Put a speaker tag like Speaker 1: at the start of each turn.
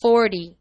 Speaker 1: forty.